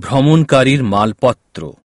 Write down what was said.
ভ্রমণকারীর মালপত্র।